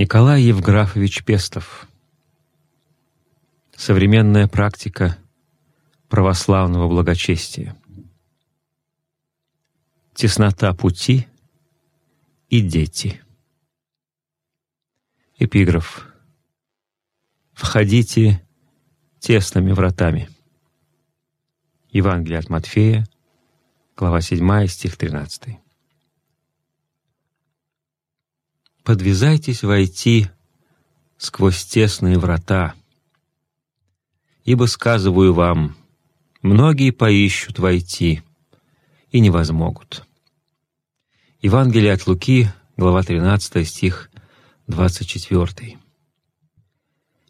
Николай Евграфович Пестов. Современная практика православного благочестия. Теснота пути и дети. Эпиграф. «Входите тесными вратами». Евангелие от Матфея, глава 7, стих 13. «Подвязайтесь войти сквозь тесные врата, ибо, сказываю вам, многие поищут войти и не возмогут». Евангелие от Луки, глава 13, стих 24.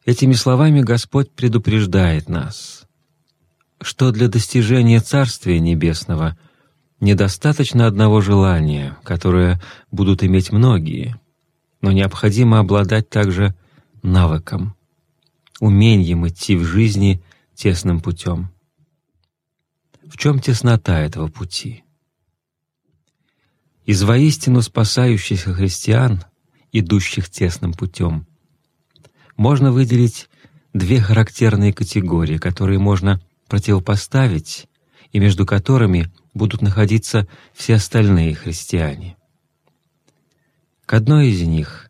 Этими словами Господь предупреждает нас, что для достижения Царствия Небесного недостаточно одного желания, которое будут иметь многие, но необходимо обладать также навыком, умением идти в жизни тесным путем. В чем теснота этого пути? Из воистину спасающихся христиан идущих тесным путем. Можно выделить две характерные категории, которые можно противопоставить и между которыми будут находиться все остальные христиане. К одной из них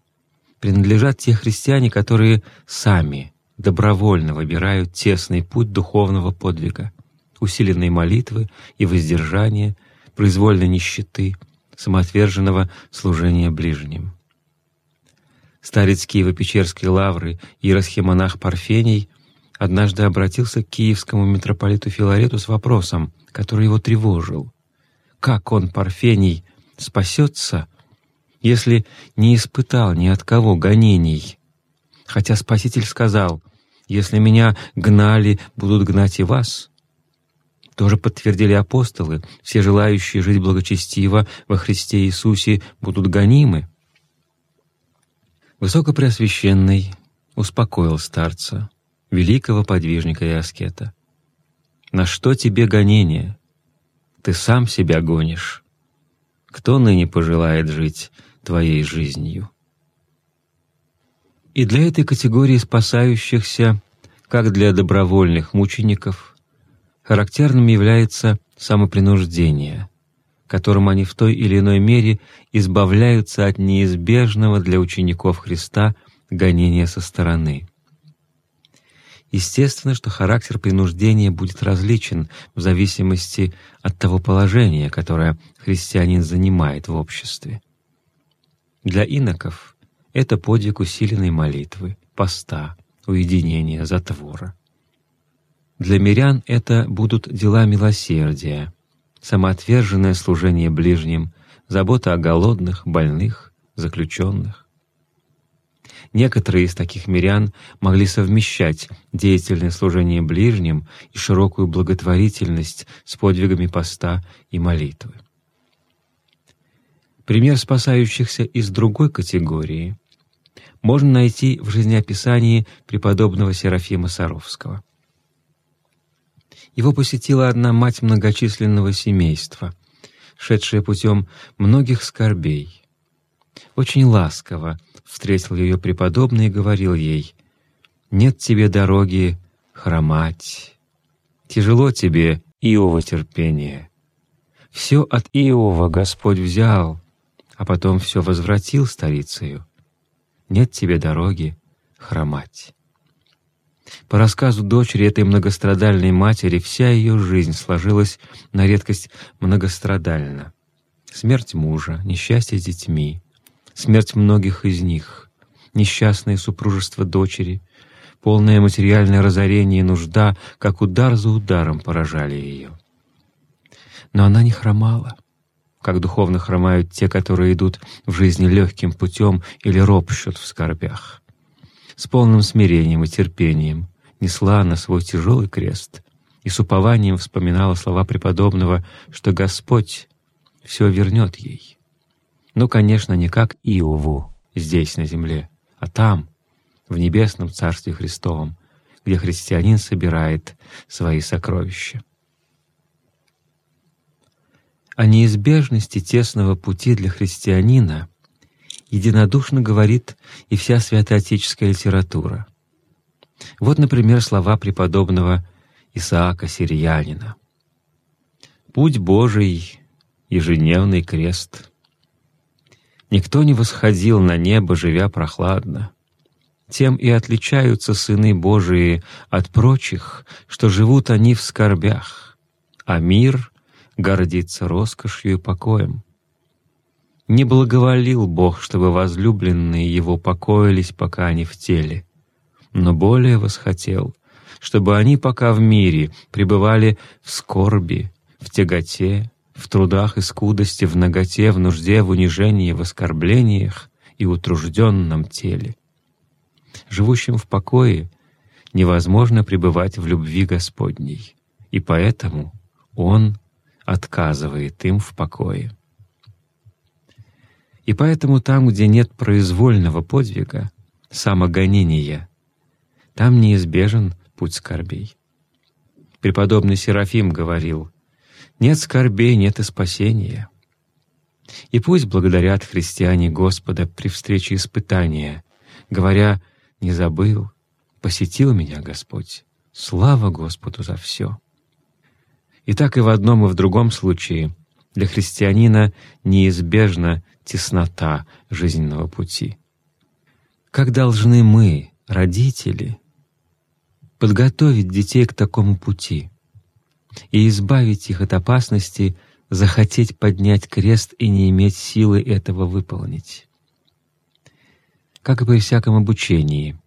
принадлежат те христиане, которые сами добровольно выбирают тесный путь духовного подвига, усиленной молитвы и воздержания, произвольной нищеты, самоотверженного служения ближним старец Киево-Печерской лавры, иеросхимонах Парфений, однажды обратился к киевскому митрополиту Филарету с вопросом, который его тревожил. Как он, Парфений, спасется, если не испытал ни от кого гонений? Хотя Спаситель сказал, «Если меня гнали, будут гнать и вас». Тоже подтвердили апостолы, все желающие жить благочестиво во Христе Иисусе будут гонимы. Высокопреосвященный успокоил старца, великого подвижника и аскета. «На что тебе гонение? Ты сам себя гонишь. Кто ныне пожелает жить твоей жизнью?» И для этой категории спасающихся, как для добровольных мучеников, характерным является самопринуждение, которым они в той или иной мере избавляются от неизбежного для учеников Христа гонения со стороны. Естественно, что характер принуждения будет различен в зависимости от того положения, которое христианин занимает в обществе. Для иноков это подвиг усиленной молитвы, поста, уединения, затвора. Для мирян это будут дела милосердия, самоотверженное служение ближним, забота о голодных, больных, заключенных. Некоторые из таких мирян могли совмещать деятельное служение ближним и широкую благотворительность с подвигами поста и молитвы. Пример спасающихся из другой категории можно найти в жизнеописании преподобного Серафима Саровского — его посетила одна мать многочисленного семейства, шедшая путем многих скорбей. Очень ласково встретил ее преподобный и говорил ей, «Нет тебе дороги хромать, тяжело тебе Иова терпение. Все от Иова Господь взял, а потом все возвратил старицею. Нет тебе дороги хромать». По рассказу дочери этой многострадальной матери, вся ее жизнь сложилась на редкость многострадально. Смерть мужа, несчастье с детьми, смерть многих из них, несчастное супружество дочери, полное материальное разорение и нужда, как удар за ударом поражали ее. Но она не хромала, как духовно хромают те, которые идут в жизни легким путем или ропщут в скорбях с полным смирением и терпением несла на свой тяжелый крест и с упованием вспоминала слова преподобного, что Господь все вернет ей. Но, конечно, не как Иову здесь, на земле, а там, в небесном Царстве Христовом, где христианин собирает свои сокровища. О неизбежности тесного пути для христианина единодушно говорит и вся святоотеческая литература. Вот, например, слова преподобного Исаака Сириянина. «Путь Божий — ежедневный крест. Никто не восходил на небо, живя прохладно. Тем и отличаются сыны Божии от прочих, что живут они в скорбях, а мир гордится роскошью и покоем. Не благоволил Бог, чтобы возлюбленные Его покоились, пока они в теле, но более восхотел, чтобы они пока в мире пребывали в скорби, в тяготе, в трудах и скудости, в наготе, в нужде, в унижении, в оскорблениях и утружденном теле. Живущим в покое невозможно пребывать в любви Господней, и поэтому Он отказывает им в покое. И поэтому там, где нет произвольного подвига, самогонения, там неизбежен путь скорбей. Преподобный Серафим говорил, «Нет скорбей, нет и спасения». И пусть благодарят христиане Господа при встрече испытания, говоря «Не забыл, посетил меня Господь, слава Господу за все». И так и в одном и в другом случае для христианина неизбежна теснота жизненного пути. Как должны мы, родители, подготовить детей к такому пути и избавить их от опасности захотеть поднять крест и не иметь силы этого выполнить? Как и при всяком обучении,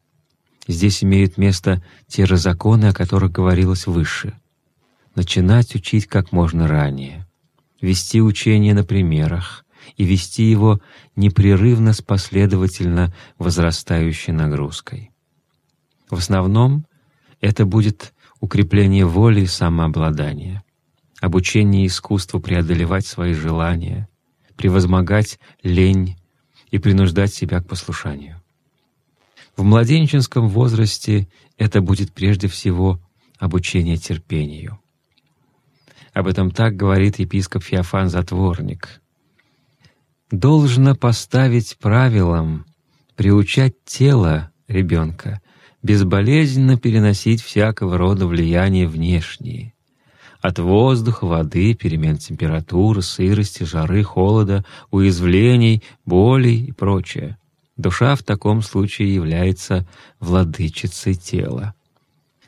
здесь имеют место те же законы, о которых говорилось выше. Начинать учить как можно ранее, вести учение на примерах и вести его непрерывно с последовательно возрастающей нагрузкой. В основном это будет укрепление воли и самообладания, обучение искусству преодолевать свои желания, превозмогать лень и принуждать себя к послушанию. В младенческом возрасте это будет прежде всего обучение терпению. Об этом так говорит епископ Феофан Затворник. «Должно поставить правилом приучать тело ребенка безболезненно переносить всякого рода влияния внешние, от воздуха, воды, перемен температуры, сырости, жары, холода, уязвлений, болей и прочее. Душа в таком случае является владычицей тела.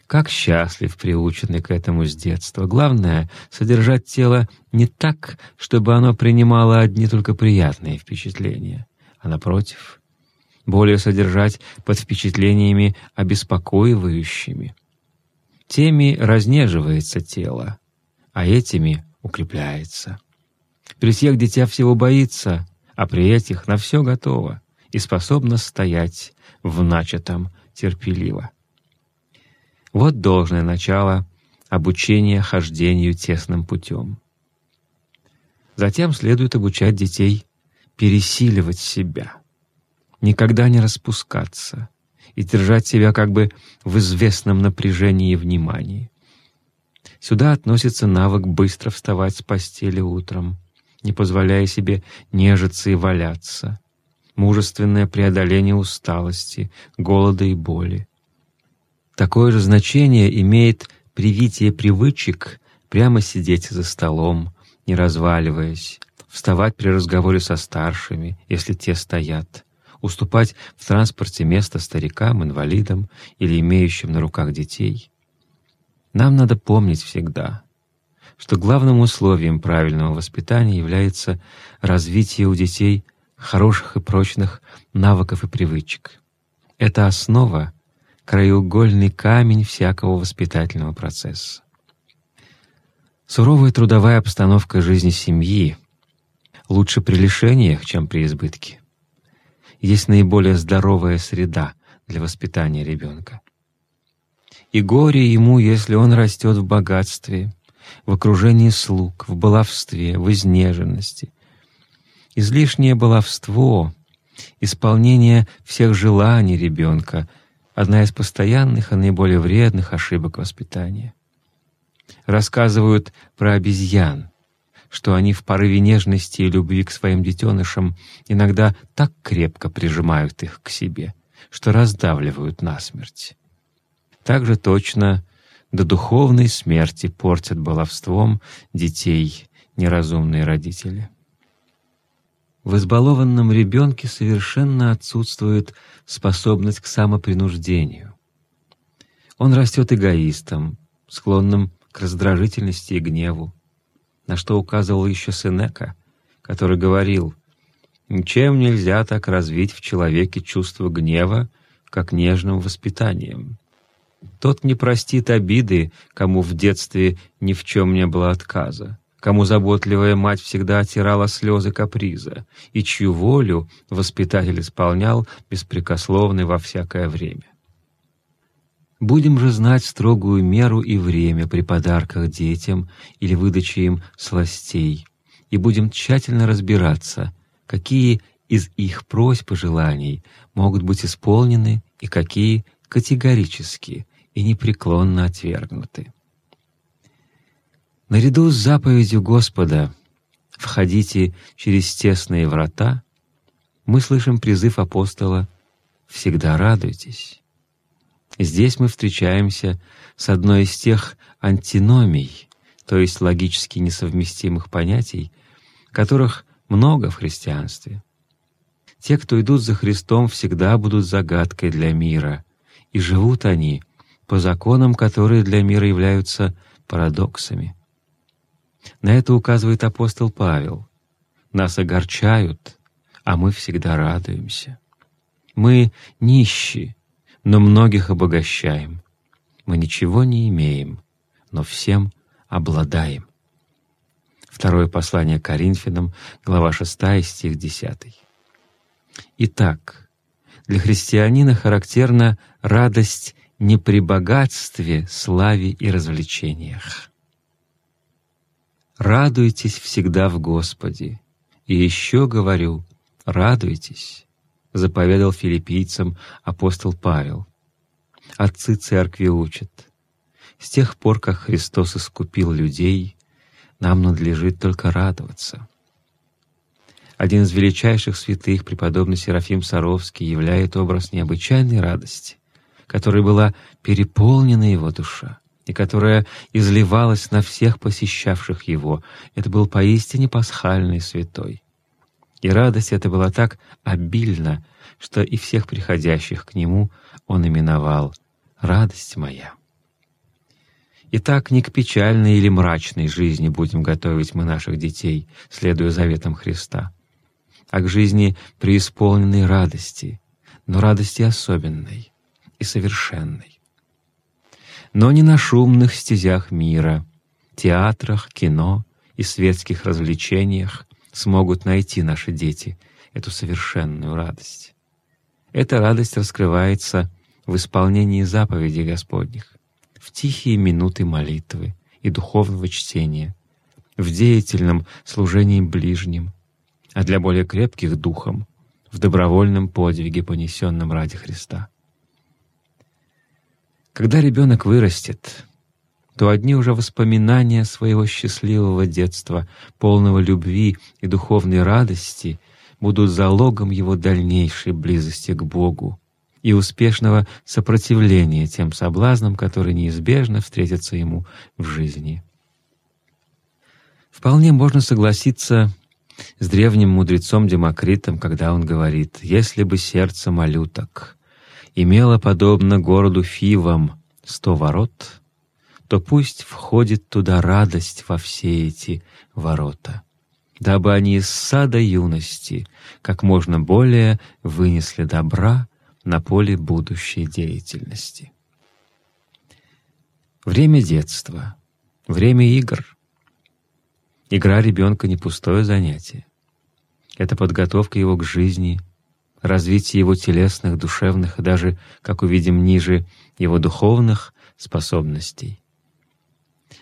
Как счастлив приученный к этому с детства. Главное — содержать тело не так, чтобы оно принимало одни только приятные впечатления, а напротив, более содержать под впечатлениями обеспокоивающими. Теми разнеживается тело, а этими укрепляется. При всех дитя всего боится, а при этих на все готово и способна стоять в начатом терпеливо. Вот должное начало обучения хождению тесным путем. Затем следует обучать детей пересиливать себя, никогда не распускаться и держать себя как бы в известном напряжении и внимании. Сюда относится навык быстро вставать с постели утром, не позволяя себе нежиться и валяться, мужественное преодоление усталости, голода и боли. Такое же значение имеет привитие привычек прямо сидеть за столом, не разваливаясь, вставать при разговоре со старшими, если те стоят, уступать в транспорте место старикам, инвалидам или имеющим на руках детей. Нам надо помнить всегда, что главным условием правильного воспитания является развитие у детей хороших и прочных навыков и привычек. Это основа, краеугольный камень всякого воспитательного процесса. Суровая трудовая обстановка жизни семьи лучше при лишениях, чем при избытке есть наиболее здоровая среда для воспитания ребенка. И горе ему, если он растет в богатстве, в окружении слуг, в баловстве, в изнеженности. Излишнее баловство, исполнение всех желаний ребенка — одна из постоянных и наиболее вредных ошибок воспитания. Рассказывают про обезьян, что они в порыве нежности и любви к своим детенышам иногда так крепко прижимают их к себе, что раздавливают насмерть. Так же точно до духовной смерти портят баловством детей неразумные родители. В избалованном ребенке совершенно отсутствует способность к самопринуждению. Он растет эгоистом, склонным к раздражительности и гневу, на что указывал еще Сенека, который говорил, «Ничем нельзя так развить в человеке чувство гнева, как нежным воспитанием. Тот не простит обиды, кому в детстве ни в чем не было отказа кому заботливая мать всегда отирала слезы каприза, и чью волю воспитатель исполнял беспрекословно во всякое время. Будем же знать строгую меру и время при подарках детям или выдаче им сластей, и будем тщательно разбираться, какие из их просьб и желаний могут быть исполнены и какие категорически и непреклонно отвергнуты. Наряду с заповедью Господа «Входите через тесные врата» мы слышим призыв апостола «Всегда радуйтесь». Здесь мы встречаемся с одной из тех антиномий, то есть логически несовместимых понятий, которых много в христианстве. Те, кто идут за Христом, всегда будут загадкой для мира, и живут они по законам, которые для мира являются парадоксами. На это указывает апостол Павел. Нас огорчают, а мы всегда радуемся. Мы нищи, но многих обогащаем. Мы ничего не имеем, но всем обладаем. Второе послание Коринфянам, глава 6, стих 10. Итак, для христианина характерна радость не при богатстве, славе и развлечениях. Радуйтесь всегда в Господе. И еще говорю, радуйтесь, заповедал филиппийцам апостол Павел. Отцы церкви учат. С тех пор, как Христос искупил людей, нам надлежит только радоваться. Один из величайших святых, преподобный Серафим Саровский, являет образ необычайной радости, которой была переполнена его душа и которая изливалась на всех посещавших его. Это был поистине пасхальный святой. И радость эта была так обильна, что и всех приходящих к нему он именовал «радость моя». Итак, не к печальной или мрачной жизни будем готовить мы наших детей, следуя заветам Христа, а к жизни преисполненной радости, но радости особенной и совершенной но не на шумных стезях мира, театрах, кино и светских развлечениях смогут найти наши дети эту совершенную радость. Эта радость раскрывается в исполнении заповедей Господних, в тихие минуты молитвы и духовного чтения, в деятельном служении ближним, а для более крепких духом — в добровольном подвиге, понесенном ради Христа. Когда ребенок вырастет, то одни уже воспоминания своего счастливого детства, полного любви и духовной радости, будут залогом его дальнейшей близости к Богу и успешного сопротивления тем соблазнам, которые неизбежно встретятся ему в жизни. Вполне можно согласиться с древним мудрецом Демокритом, когда он говорит «Если бы сердце малюток имела подобно городу Фивам сто ворот, то пусть входит туда радость во все эти ворота, дабы они из сада юности как можно более вынесли добра на поле будущей деятельности. Время детства, время игр. Игра ребенка не пустое занятие. Это подготовка его к жизни — развитие его телесных, душевных и даже, как увидим ниже, его духовных способностей.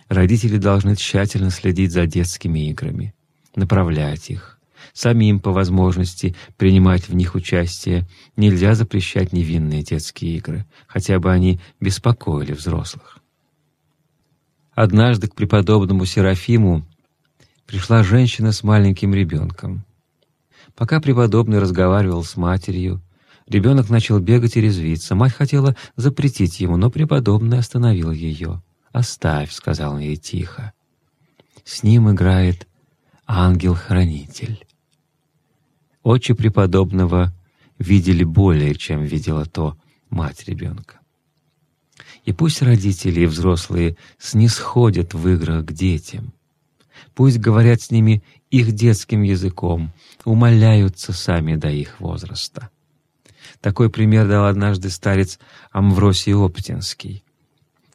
Родители должны тщательно следить за детскими играми, направлять их, самим по возможности принимать в них участие. Нельзя запрещать невинные детские игры, хотя бы они беспокоили взрослых. Однажды к преподобному Серафиму пришла женщина с маленьким ребенком. Пока преподобный разговаривал с матерью, ребенок начал бегать и резвиться. Мать хотела запретить ему, но преподобный остановил ее. «Оставь», — сказал он ей тихо. «С ним играет ангел-хранитель». Очи преподобного видели более, чем видела то мать ребенка. И пусть родители и взрослые снисходят в играх к детям. Пусть говорят с ними их детским языком, умоляются сами до их возраста. Такой пример дал однажды старец Амвросий Оптинский.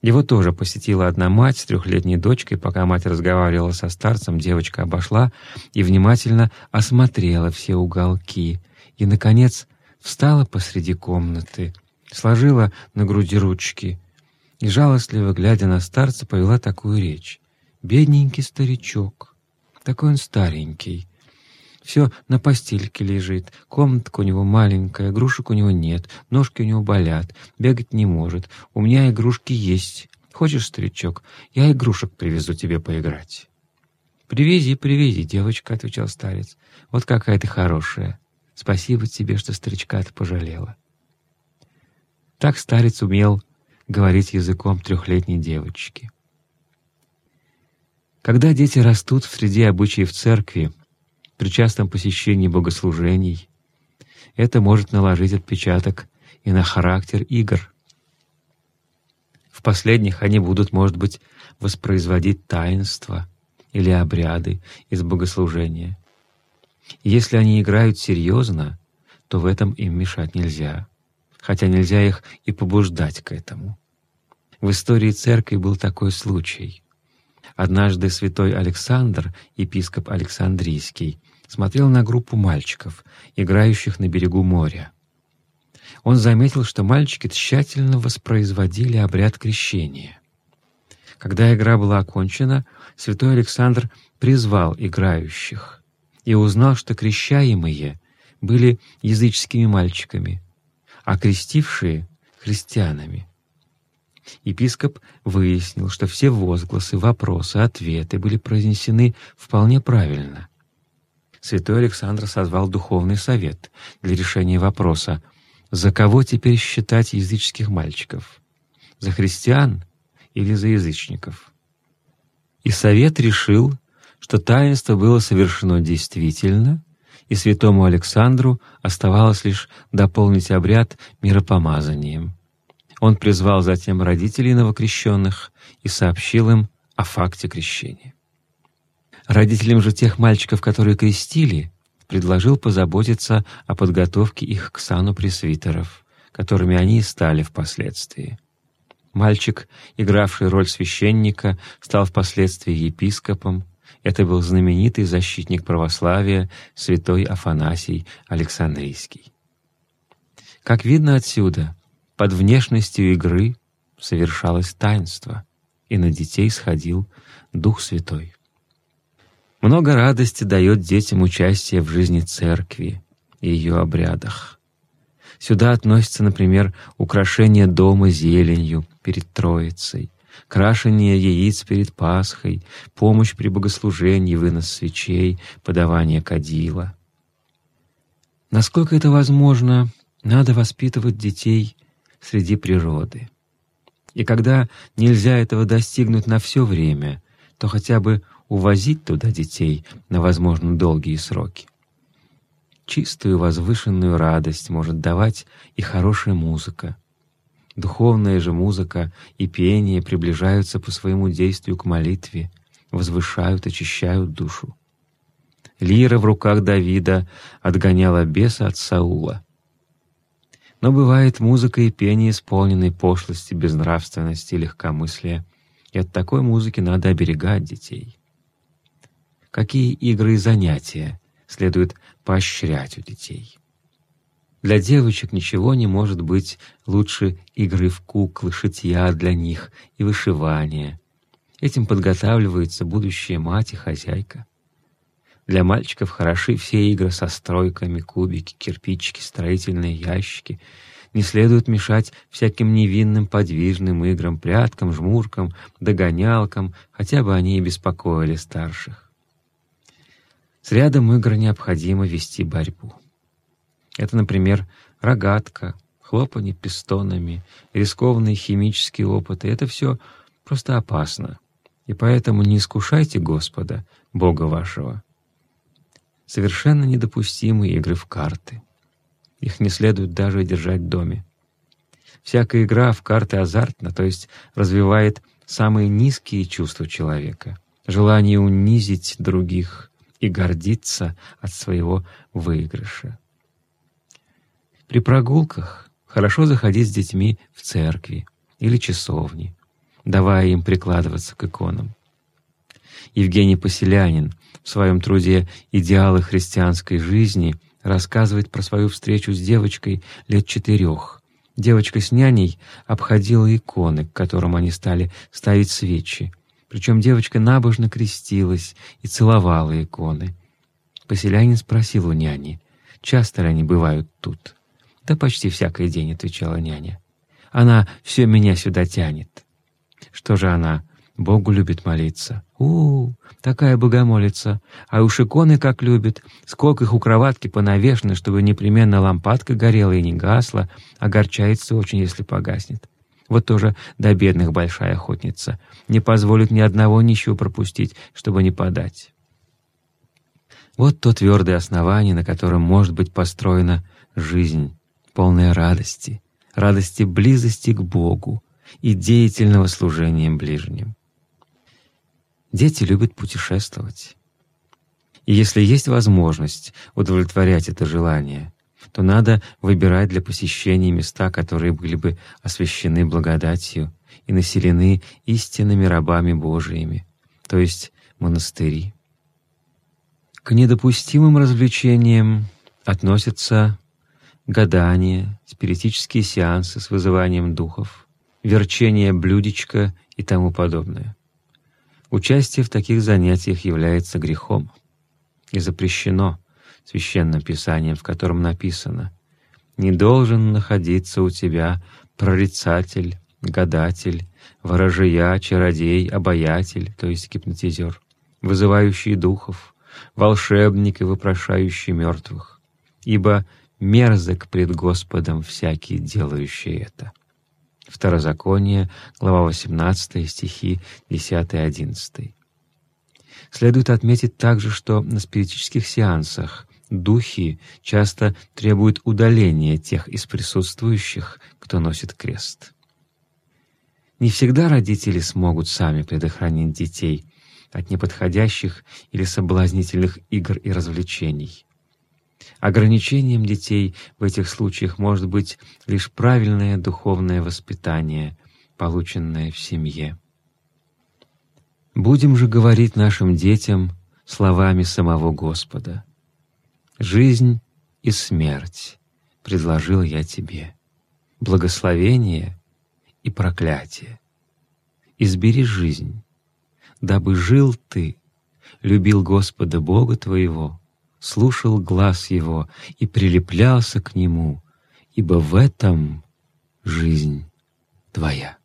Его тоже посетила одна мать с трехлетней дочкой. Пока мать разговаривала со старцем, девочка обошла и внимательно осмотрела все уголки. И, наконец, встала посреди комнаты, сложила на груди ручки и, жалостливо глядя на старца, повела такую речь. «Бедненький старичок, такой он старенький, все на постельке лежит, комнатка у него маленькая, игрушек у него нет, ножки у него болят, бегать не может. У меня игрушки есть. Хочешь, старичок, я игрушек привезу тебе поиграть». «Привези, привези, девочка», — отвечал старец. «Вот какая ты хорошая. Спасибо тебе, что старичка ты пожалела». Так старец умел говорить языком трехлетней девочки. Когда дети растут в среде обычаев церкви, при частом посещении богослужений. Это может наложить отпечаток и на характер игр. В последних они будут, может быть, воспроизводить таинства или обряды из богослужения. Если они играют серьезно, то в этом им мешать нельзя, хотя нельзя их и побуждать к этому. В истории церкви был такой случай. Однажды святой Александр, епископ Александрийский, смотрел на группу мальчиков, играющих на берегу моря. Он заметил, что мальчики тщательно воспроизводили обряд крещения. Когда игра была окончена, святой Александр призвал играющих и узнал, что крещаемые были языческими мальчиками, а крестившие — христианами. Епископ выяснил, что все возгласы, вопросы, ответы были произнесены вполне правильно — святой Александр созвал духовный совет для решения вопроса, за кого теперь считать языческих мальчиков, за христиан или за язычников. И совет решил, что таинство было совершено действительно, и святому Александру оставалось лишь дополнить обряд миропомазанием. Он призвал затем родителей новокрещенных и сообщил им о факте крещения. Родителям же тех мальчиков, которые крестили, предложил позаботиться о подготовке их к сану пресвитеров, которыми они и стали впоследствии. Мальчик, игравший роль священника, стал впоследствии епископом. Это был знаменитый защитник православия святой Афанасий Александрийский. Как видно отсюда, под внешностью игры совершалось таинство, и на детей сходил Дух Святой. Много радости дает детям участие в жизни церкви и ее обрядах. Сюда относятся, например, украшение дома зеленью перед Троицей, крашение яиц перед Пасхой, помощь при богослужении, вынос свечей, подавание кадила. Насколько это возможно, надо воспитывать детей среди природы. И когда нельзя этого достигнуть на все время, то хотя бы увозить туда детей на, возможно, долгие сроки. Чистую возвышенную радость может давать и хорошая музыка. Духовная же музыка и пение приближаются по своему действию к молитве, возвышают, очищают душу. Лира в руках Давида отгоняла беса от Саула. Но бывает музыка и пение, исполненные пошлости, безнравственности и легкомыслия, и от такой музыки надо оберегать детей какие игры и занятия следует поощрять у детей. Для девочек ничего не может быть лучше игры в куклы, шитья для них и вышивания. Этим подготавливается будущая мать и хозяйка. Для мальчиков хороши все игры со стройками, кубики, кирпичики, строительные ящики. Не следует мешать всяким невинным подвижным играм, пряткам, жмуркам, догонялкам, хотя бы они и беспокоили старших. С рядом игр необходимо вести борьбу. Это, например, рогатка, хлопанье пистонами, рискованные химические опыты — это все просто опасно. И поэтому не искушайте Господа, Бога вашего. Совершенно недопустимы игры в карты. Их не следует даже держать в доме. Всякая игра в карты азартна, то есть развивает самые низкие чувства человека, желание унизить других и гордиться от своего выигрыша. При прогулках хорошо заходить с детьми в церкви или часовни, давая им прикладываться к иконам. Евгений Поселянин в своем труде «Идеалы христианской жизни» рассказывает про свою встречу с девочкой лет четырех. Девочка с няней обходила иконы, к которым они стали ставить свечи. Причем девочка набожно крестилась и целовала иконы. Поселянин спросил у няни, часто ли они бывают тут. «Да почти всякий день», — отвечала няня. «Она все меня сюда тянет». Что же она? Богу любит молиться. У, -у, такая богомолица. А уж иконы как любит. Сколько их у кроватки понавешено, чтобы непременно лампадка горела и не гасла. Огорчается очень, если погаснет. Вот тоже до бедных большая охотница. Не позволит ни одного ничего пропустить, чтобы не подать. Вот то твердое основание, на котором может быть построена жизнь, полная радости, радости близости к Богу и деятельного служения ближним. Дети любят путешествовать. И если есть возможность удовлетворять это желание, то надо выбирать для посещения места, которые были бы освящены благодатью и населены истинными рабами Божиими, то есть монастыри. К недопустимым развлечениям относятся гадания, спиритические сеансы с вызыванием духов, верчение блюдечка и тому подобное. Участие в таких занятиях является грехом и запрещено Священным Писанием, в котором написано «Не должен находиться у тебя прорицатель, гадатель, ворожия, чародей, обаятель, то есть гипнотизер, вызывающий духов, волшебник и вопрошающий мертвых, ибо мерзок пред Господом всякий, делающий это». Второзаконие, глава 18, стихи 10-11. Следует отметить также, что на спиритических сеансах духи часто требуют удаления тех из присутствующих, кто носит крест. Не всегда родители смогут сами предохранить детей от неподходящих или соблазнительных игр и развлечений. Ограничением детей в этих случаях может быть лишь правильное духовное воспитание, полученное в семье. Будем же говорить нашим детям словами самого Господа. «Жизнь и смерть предложил я тебе, благословение и проклятие. Избери жизнь, дабы жил ты, любил Господа Бога твоего, слушал глаз его и прилеплялся к нему, ибо в этом жизнь твоя.